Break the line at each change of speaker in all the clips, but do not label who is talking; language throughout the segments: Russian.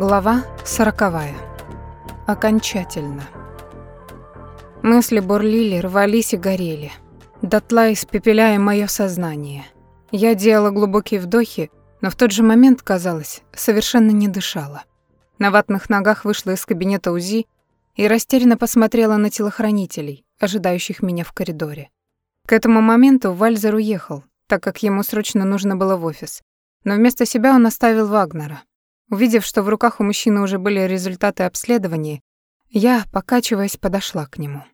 Глава сороковая. Окончательно. Мысли бурлили, рвались и горели. Дотла испепеляя моё сознание. Я делала глубокие вдохи, но в тот же момент, казалось, совершенно не дышала. На ватных ногах вышла из кабинета УЗИ и растерянно посмотрела на телохранителей, ожидающих меня в коридоре. К этому моменту Вальзер уехал, так как ему срочно нужно было в офис. Но вместо себя он оставил Вагнера, Увидев, что в руках у мужчины уже были результаты обследования, я, покачиваясь, подошла к нему.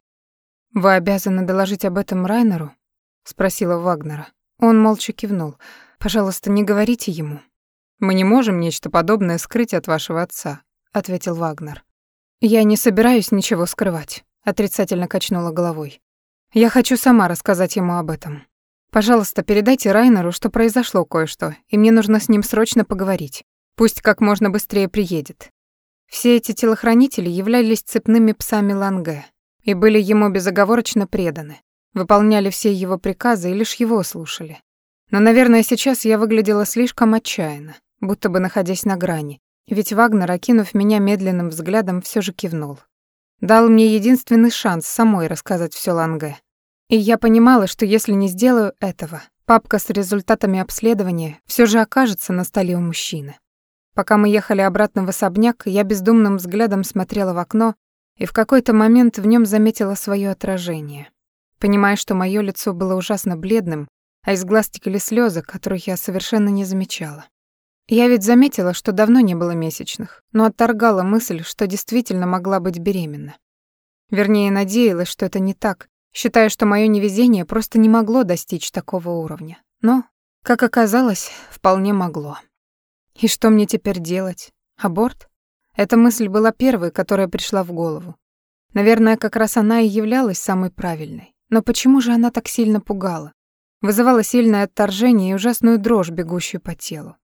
«Вы обязаны доложить об этом Райнеру?» — спросила Вагнера. Он молча кивнул. «Пожалуйста, не говорите ему». «Мы не можем нечто подобное скрыть от вашего отца», — ответил Вагнер. «Я не собираюсь ничего скрывать», — отрицательно качнула головой. «Я хочу сама рассказать ему об этом. Пожалуйста, передайте Райнеру, что произошло кое-что, и мне нужно с ним срочно поговорить. Пусть как можно быстрее приедет. Все эти телохранители являлись цепными псами Ланге и были ему безоговорочно преданы, выполняли все его приказы и лишь его слушали. Но, наверное, сейчас я выглядела слишком отчаянно, будто бы находясь на грани, ведь Вагнер, окинув меня медленным взглядом, все же кивнул. Дал мне единственный шанс самой рассказать все Ланге. И я понимала, что если не сделаю этого, папка с результатами обследования все же окажется на столе у мужчины. Пока мы ехали обратно в особняк, я бездумным взглядом смотрела в окно и в какой-то момент в нем заметила свое отражение. Понимая, что мое лицо было ужасно бледным, а из глаз текли слезы, которых я совершенно не замечала. Я ведь заметила, что давно не было месячных, но отторгала мысль, что действительно могла быть беременна. Вернее, надеялась, что это не так, считая, что мое невезение просто не могло достичь такого уровня. Но, как оказалось, вполне могло. И что мне теперь делать? Аборт? Эта мысль была первой, которая пришла в голову. Наверное, как раз она и являлась самой правильной. Но почему же она так сильно пугала? Вызывала сильное отторжение и ужасную дрожь, бегущую по телу.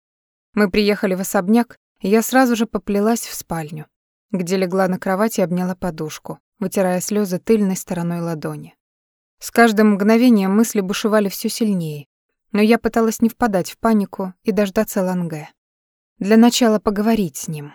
Мы приехали в особняк, и я сразу же поплелась в спальню, где легла на кровати и обняла подушку, вытирая слезы тыльной стороной ладони. С каждым мгновением мысли бушевали все сильнее, но я пыталась не впадать в панику и дождаться Ланге. Для начала поговорить с ним.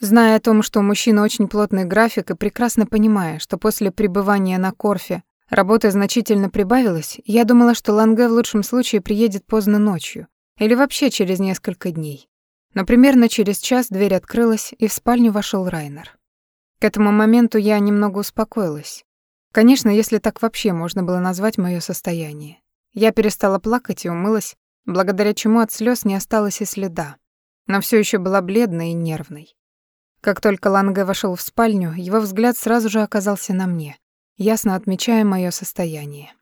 Зная о том, что у мужчины очень плотный график и прекрасно понимая, что после пребывания на Корфе работа значительно прибавилась, я думала, что Ланге в лучшем случае приедет поздно ночью или вообще через несколько дней. Но примерно через час дверь открылась, и в спальню вошел Райнер. К этому моменту я немного успокоилась. Конечно, если так вообще можно было назвать моё состояние. Я перестала плакать и умылась, благодаря чему от слёз не осталось и следа но все еще была бледной и нервной. Как только Ланге вошел в спальню, его взгляд сразу же оказался на мне, ясно отмечая мое состояние.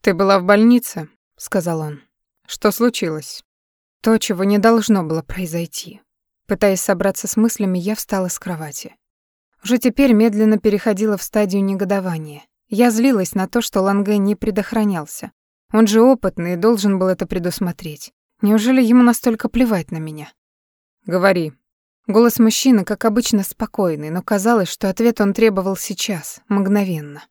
«Ты была в больнице?» — сказал он. «Что случилось?» То, чего не должно было произойти. Пытаясь собраться с мыслями, я встала с кровати. Уже теперь медленно переходила в стадию негодования. Я злилась на то, что Ланге не предохранялся. Он же опытный и должен был это предусмотреть. Неужели ему настолько плевать на меня? Говори. Голос мужчины, как обычно, спокойный, но казалось, что ответ он требовал сейчас, мгновенно.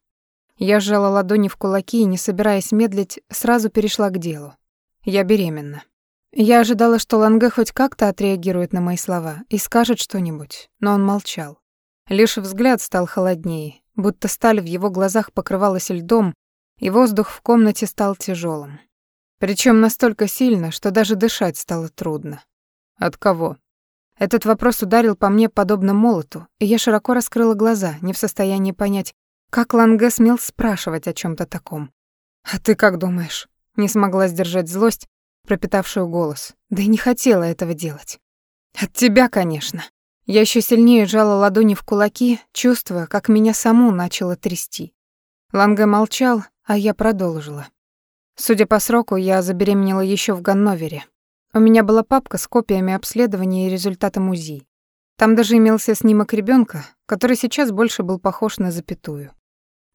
Я сжала ладони в кулаки и, не собираясь медлить, сразу перешла к делу. Я беременна. Я ожидала, что Ланге хоть как-то отреагирует на мои слова и скажет что-нибудь, но он молчал. Лишь взгляд стал холоднее, будто сталь в его глазах покрывалась льдом, и воздух в комнате стал тяжелым. Причем настолько сильно, что даже дышать стало трудно. От кого? Этот вопрос ударил по мне подобно молоту, и я широко раскрыла глаза, не в состоянии понять, как Ланге смел спрашивать о чем то таком. «А ты как думаешь?» Не смогла сдержать злость, пропитавшую голос. Да и не хотела этого делать. «От тебя, конечно». Я еще сильнее сжала ладони в кулаки, чувствуя, как меня саму начало трясти. Ланге молчал, а я продолжила. Судя по сроку, я забеременела еще в Ганновере, у меня была папка с копиями обследования и результатом УЗИ. Там даже имелся снимок ребенка, который сейчас больше был похож на запятую.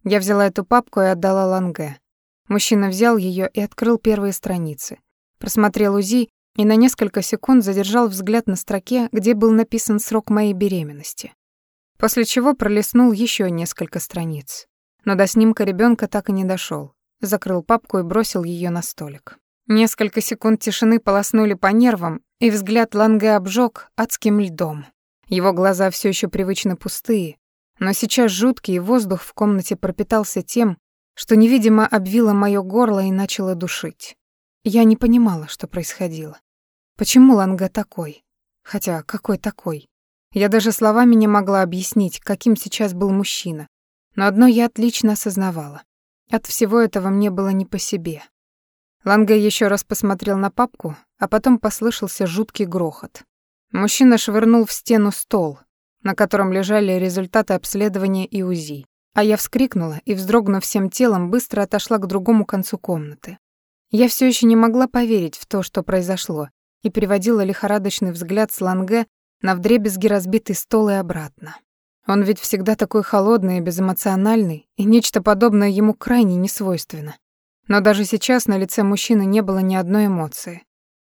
Я взяла эту папку и отдала Ланге. Мужчина взял ее и открыл первые страницы. Просмотрел УЗИ и на несколько секунд задержал взгляд на строке, где был написан срок моей беременности. После чего пролистнул еще несколько страниц. Но до снимка ребенка так и не дошел. Закрыл папку и бросил ее на столик. Несколько секунд тишины полоснули по нервам, и взгляд Ланге обжег адским льдом. Его глаза все еще привычно пустые, но сейчас жуткий воздух в комнате пропитался тем, что невидимо обвило моё горло и начало душить. Я не понимала, что происходило. Почему Ланга такой? Хотя, какой такой? Я даже словами не могла объяснить, каким сейчас был мужчина. Но одно я отлично осознавала. От всего этого мне было не по себе. Ланга еще раз посмотрел на папку, а потом послышался жуткий грохот. Мужчина швырнул в стену стол, на котором лежали результаты обследования и УЗИ. А я вскрикнула и, вздрогнув всем телом, быстро отошла к другому концу комнаты. Я все еще не могла поверить в то, что произошло, и переводила лихорадочный взгляд с Ланге на вдребезги разбитый стол и обратно. Он ведь всегда такой холодный и безэмоциональный, и нечто подобное ему крайне несвойственно. Но даже сейчас на лице мужчины не было ни одной эмоции.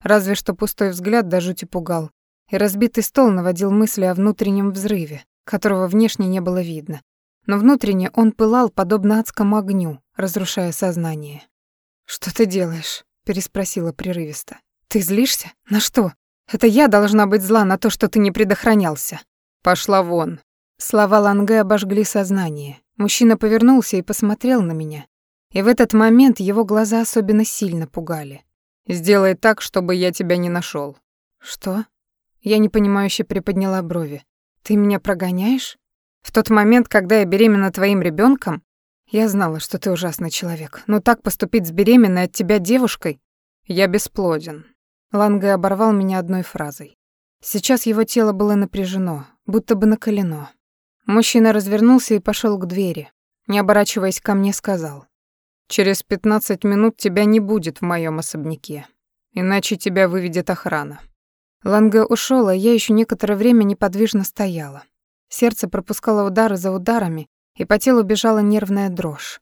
Разве что пустой взгляд до жути пугал, и разбитый стол наводил мысли о внутреннем взрыве, которого внешне не было видно. Но внутренне он пылал подобно адскому огню, разрушая сознание. «Что ты делаешь?» — переспросила прерывисто. «Ты злишься? На что? Это я должна быть зла на то, что ты не предохранялся». «Пошла вон». Слова Ланге обожгли сознание. Мужчина повернулся и посмотрел на меня. И в этот момент его глаза особенно сильно пугали. «Сделай так, чтобы я тебя не нашел. «Что?» Я непонимающе приподняла брови. «Ты меня прогоняешь? В тот момент, когда я беременна твоим ребенком, я знала, что ты ужасный человек, но так поступить с беременной от тебя девушкой? Я бесплоден». Ланге оборвал меня одной фразой. Сейчас его тело было напряжено, будто бы накалено. Мужчина развернулся и пошел к двери. Не оборачиваясь ко мне, сказал. «Через пятнадцать минут тебя не будет в моем особняке, иначе тебя выведет охрана». Ланге ушел, а я еще некоторое время неподвижно стояла. Сердце пропускало удары за ударами, и по телу бежала нервная дрожь.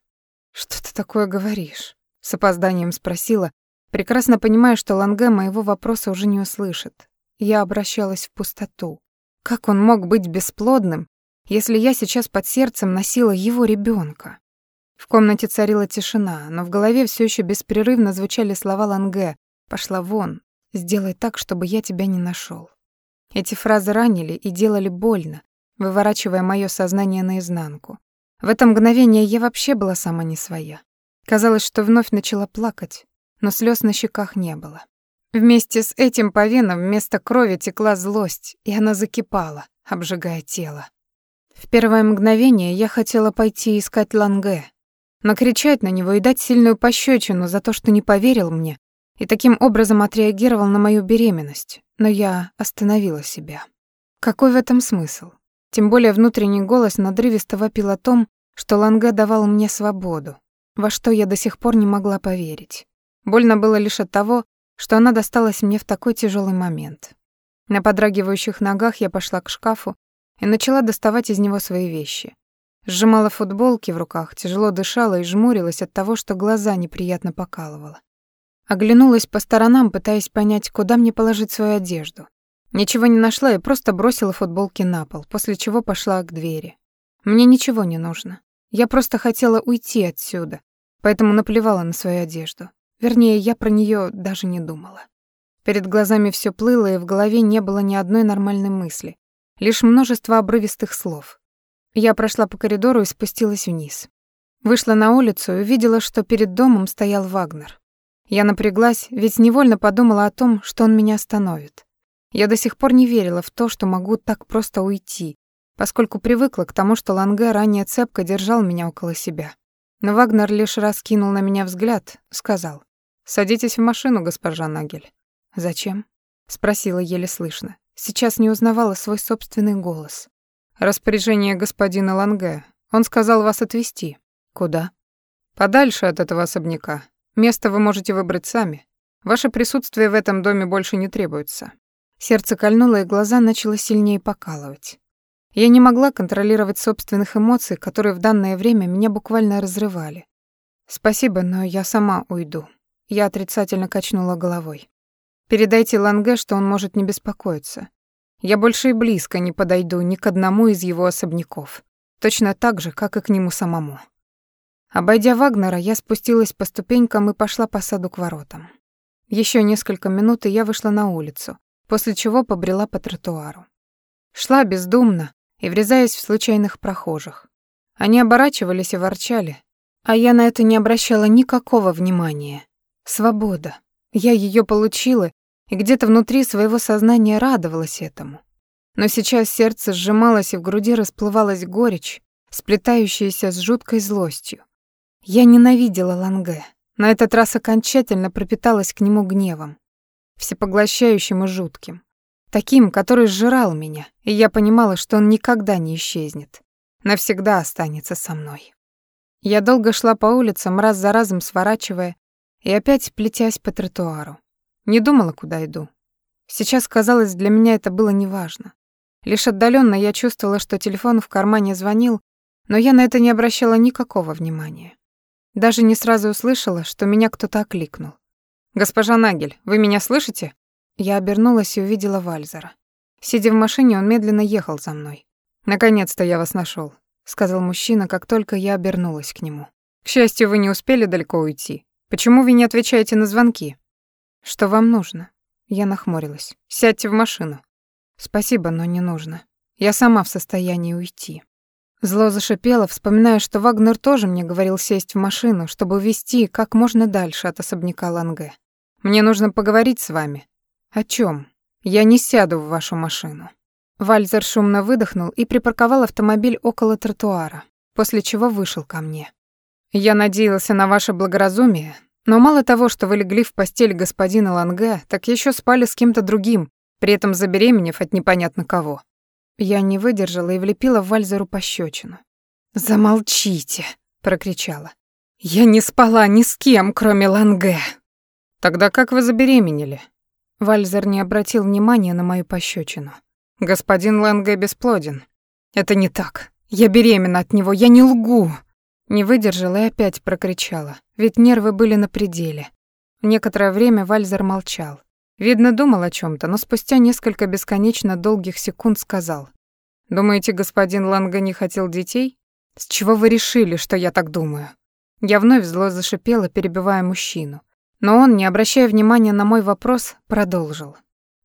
«Что ты такое говоришь?» — с опозданием спросила, прекрасно понимая, что Ланге моего вопроса уже не услышит. Я обращалась в пустоту. Как он мог быть бесплодным, если я сейчас под сердцем носила его ребенка? В комнате царила тишина, но в голове все еще беспрерывно звучали слова Ланге «Пошла вон, Сделай так, чтобы я тебя не нашел. Эти фразы ранили и делали больно, выворачивая моё сознание наизнанку. В это мгновение я вообще была сама не своя. Казалось, что вновь начала плакать, но слез на щеках не было. Вместе с этим по венам вместо крови текла злость, и она закипала, обжигая тело. В первое мгновение я хотела пойти искать Ланге, накричать на него и дать сильную пощечину за то, что не поверил мне и таким образом отреагировал на мою беременность, но я остановила себя. Какой в этом смысл? Тем более внутренний голос надрывисто вопил о том, что Ланге давал мне свободу, во что я до сих пор не могла поверить. Больно было лишь от того, что она досталась мне в такой тяжелый момент. На подрагивающих ногах я пошла к шкафу и начала доставать из него свои вещи. Сжимала футболки в руках, тяжело дышала и жмурилась от того, что глаза неприятно покалывало. Оглянулась по сторонам, пытаясь понять, куда мне положить свою одежду. Ничего не нашла и просто бросила футболки на пол, после чего пошла к двери. Мне ничего не нужно. Я просто хотела уйти отсюда, поэтому наплевала на свою одежду. Вернее, я про нее даже не думала. Перед глазами все плыло, и в голове не было ни одной нормальной мысли, лишь множество обрывистых слов. Я прошла по коридору и спустилась вниз. Вышла на улицу и увидела, что перед домом стоял Вагнер. Я напряглась, ведь невольно подумала о том, что он меня остановит. Я до сих пор не верила в то, что могу так просто уйти, поскольку привыкла к тому, что Ланге ранее цепко держал меня около себя. Но Вагнер лишь раз кинул на меня взгляд, сказал. «Садитесь в машину, госпожа Нагель». «Зачем?» — спросила еле слышно. Сейчас не узнавала свой собственный голос. «Распоряжение господина Ланге. Он сказал вас отвезти». «Куда?» «Подальше от этого особняка. Место вы можете выбрать сами. Ваше присутствие в этом доме больше не требуется». Сердце кольнуло, и глаза начало сильнее покалывать. Я не могла контролировать собственных эмоций, которые в данное время меня буквально разрывали. «Спасибо, но я сама уйду». Я отрицательно качнула головой. «Передайте Ланге, что он может не беспокоиться. Я больше и близко не подойду ни к одному из его особняков. Точно так же, как и к нему самому». Обойдя Вагнера, я спустилась по ступенькам и пошла по саду к воротам. Еще несколько минут, и я вышла на улицу, после чего побрела по тротуару. Шла бездумно и врезаясь в случайных прохожих. Они оборачивались и ворчали, а я на это не обращала никакого внимания. Свобода. Я ее получила и где-то внутри своего сознания радовалась этому. Но сейчас сердце сжималось и в груди расплывалась горечь, сплетающаяся с жуткой злостью. Я ненавидела Ланге. На этот раз окончательно пропиталась к нему гневом, всепоглощающим и жутким. Таким, который сжирал меня, и я понимала, что он никогда не исчезнет. Навсегда останется со мной. Я долго шла по улицам, раз за разом сворачивая и опять плетясь по тротуару. Не думала, куда иду. Сейчас, казалось, для меня это было неважно. Лишь отдаленно я чувствовала, что телефон в кармане звонил, но я на это не обращала никакого внимания. Даже не сразу услышала, что меня кто-то окликнул. «Госпожа Нагель, вы меня слышите?» Я обернулась и увидела Вальзера. Сидя в машине, он медленно ехал за мной. «Наконец-то я вас нашел, сказал мужчина, как только я обернулась к нему. «К счастью, вы не успели далеко уйти. Почему вы не отвечаете на звонки?» «Что вам нужно?» Я нахмурилась. «Сядьте в машину». «Спасибо, но не нужно. Я сама в состоянии уйти». Зло зашипело, вспоминая, что Вагнер тоже мне говорил сесть в машину, чтобы увезти как можно дальше от особняка Ланге. «Мне нужно поговорить с вами». «О чем? Я не сяду в вашу машину». Вальзер шумно выдохнул и припарковал автомобиль около тротуара, после чего вышел ко мне. «Я надеялся на ваше благоразумие, но мало того, что вы легли в постель господина Ланге, так еще спали с кем-то другим, при этом забеременев от непонятно кого. Я не выдержала и влепила Вальзеру пощечину. «Замолчите!» — прокричала. «Я не спала ни с кем, кроме Ланге!» «Тогда как вы забеременели?» Вальзер не обратил внимания на мою пощечину. «Господин Ланге бесплоден». «Это не так. Я беременна от него, я не лгу!» Не выдержала и опять прокричала, ведь нервы были на пределе. Некоторое время Вальзер молчал. Видно, думал о чем то но спустя несколько бесконечно долгих секунд сказал. «Думаете, господин Ланга не хотел детей? С чего вы решили, что я так думаю?» Я вновь зло зашипела, перебивая мужчину. Но он, не обращая внимания на мой вопрос, продолжил.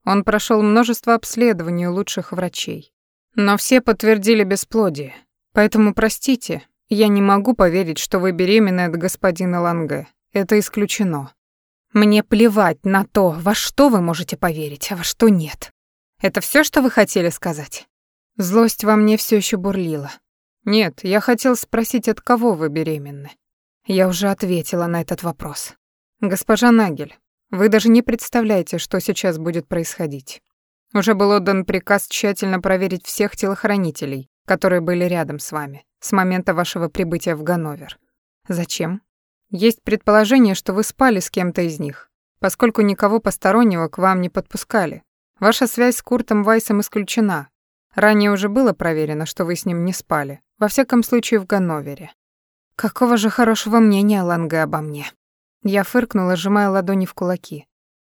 Он прошел множество обследований у лучших врачей. Но все подтвердили бесплодие. Поэтому, простите, я не могу поверить, что вы беременны от господина Ланге. Это исключено. Мне плевать на то, во что вы можете поверить, а во что нет. Это все, что вы хотели сказать? Злость во мне все еще бурлила. Нет, я хотел спросить, от кого вы беременны. Я уже ответила на этот вопрос. Госпожа Нагель, вы даже не представляете, что сейчас будет происходить. Уже был отдан приказ тщательно проверить всех телохранителей, которые были рядом с вами с момента вашего прибытия в Ганновер. Зачем? Есть предположение, что вы спали с кем-то из них, поскольку никого постороннего к вам не подпускали. Ваша связь с Куртом Вайсом исключена. Ранее уже было проверено, что вы с ним не спали, во всяком случае в Ганновере. Какого же хорошего мнения Ланге обо мне? Я фыркнула, сжимая ладони в кулаки.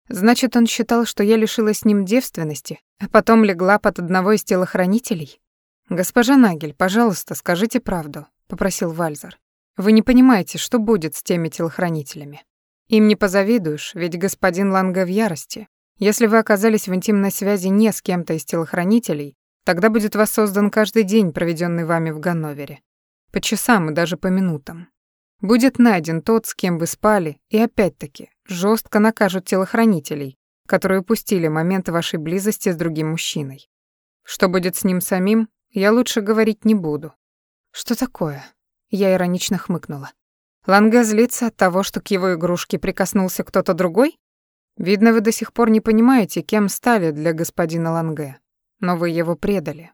Значит, он считал, что я лишилась с ним девственности, а потом легла под одного из телохранителей? Госпожа Нагель, пожалуйста, скажите правду, попросил Вальзер. Вы не понимаете, что будет с теми телохранителями. Им не позавидуешь, ведь господин Ланга в ярости. Если вы оказались в интимной связи не с кем-то из телохранителей, тогда будет воссоздан каждый день, проведенный вами в Ганновере. По часам и даже по минутам. Будет найден тот, с кем вы спали, и опять-таки жестко накажут телохранителей, которые упустили момент вашей близости с другим мужчиной. Что будет с ним самим, я лучше говорить не буду. Что такое? Я иронично хмыкнула. Ланге злится от того, что к его игрушке прикоснулся кто-то другой? Видно, вы до сих пор не понимаете, кем стали для господина Ланге. Но вы его предали.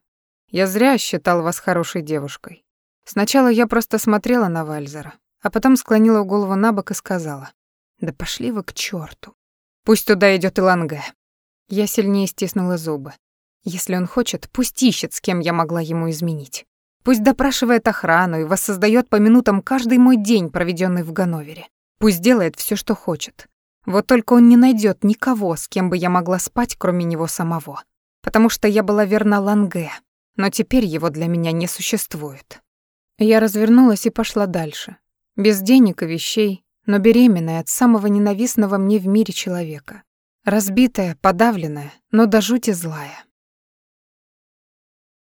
Я зря считал вас хорошей девушкой. Сначала я просто смотрела на Вальзера, а потом склонила голову на бок и сказала: "Да пошли вы к чёрту. Пусть туда идёт и Ланге". Я сильнее стиснула зубы. Если он хочет, пусть ищет, с кем я могла ему изменить. Пусть допрашивает охрану и воссоздает по минутам каждый мой день, проведенный в Ганновере. Пусть делает все, что хочет. Вот только он не найдет никого, с кем бы я могла спать, кроме него самого. Потому что я была верна Ланге, но теперь его для меня не существует. Я развернулась и пошла дальше. Без денег и вещей, но беременная от самого ненавистного мне в мире человека. Разбитая, подавленная, но до жути злая.